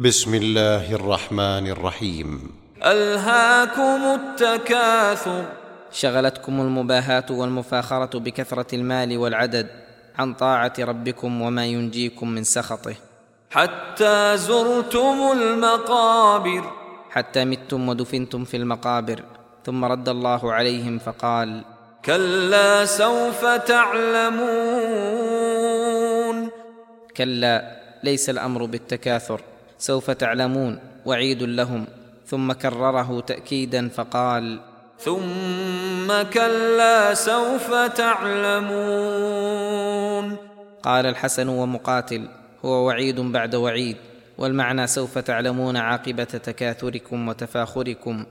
بسم الله الرحمن الرحيم. ألهاكم التكاثر. شغلتكم المباهاة والمفاخرة بكثرة المال والعدد عن طاعة ربكم وما ينجيكم من سخطه. حتى زرتم المقابر. حتى متم ودفنتم في المقابر. ثم رد الله عليهم فقال كلا سوف تعلمون. كلا ليس الأمر بالتكاثر. سوف تعلمون وعيد لهم. ثم كرره تاكيدا فقال ثم كلا سوف تعلمون. قال الحسن ومقاتل هو وعيد بعد وعيد والمعنى سوف تعلمون عاقبة تكاثركم وتفاخركم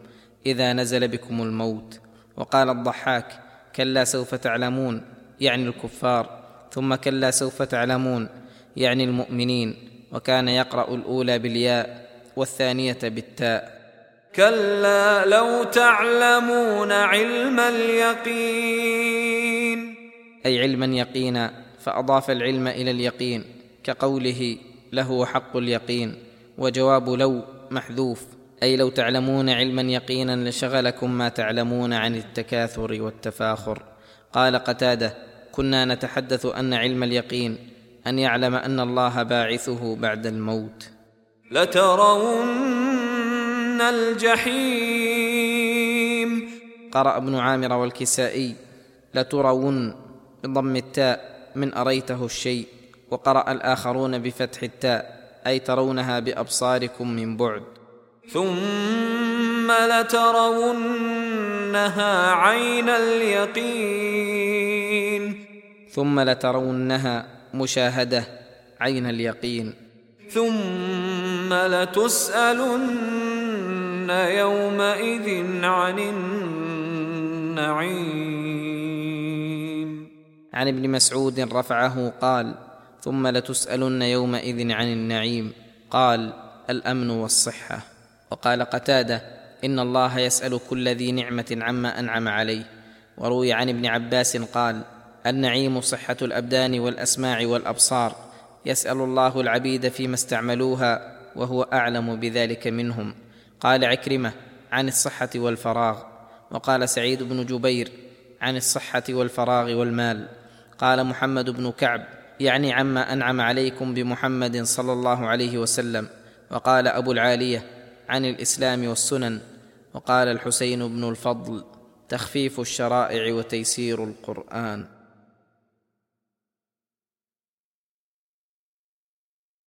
إذا نزل بكم الموت. وقال الضحاك كلا سوف تعلمون يعني الكفار. ثم كلا سوف تعلمون يعني المؤمنين. وكان يقرأ الأولى بالياء والثانية بالتاء. كلا لو تعلمون علم اليقين. أي علما يقينا فأضاف العلم إلى اليقين كقوله له حق اليقين وجواب لو محذوف. أي لو تعلمون علما يقينا لشغلكم ما تعلمون عن التكاثر والتفاخر. قال قتادة كنا نتحدث أن علم اليقين أن يعلم أن الله باعثه بعد الموت. لترون الجحيم. قرأ ابن عامر والكسائي لترون بضم التاء من أريته الشيء وقرأ الآخرون بفتح التاء أي ترونها بأبصاركم من بعد. ثم لترونها عين اليقين. ثم لترونها مشاهدة عين اليقين. ثم لتسألن يومئذ عن النعيم. عن ابن مسعود رفعه قال ثم لتسألن يومئذ عن النعيم. قال الأمن والصحة. وقال قتادة إن الله يسأل كل ذي نعمة عما أنعم عليه. وروي عن ابن عباس قال النعيم صحة الأبدان والأسماع والأبصار. يسأل الله العبيد فيما استعملوها وهو أعلم بذلك منهم. قال عكرمة عن الصحة والفراغ. وقال سعيد بن جبير عن الصحة والفراغ والمال. قال محمد بن كعب يعني عما أنعم عليكم بمحمد صلى الله عليه وسلم. وقال أبو العالية عن الإسلام والسنن. وقال الحسين بن الفضل تخفيف الشرائع وتيسير القرآن.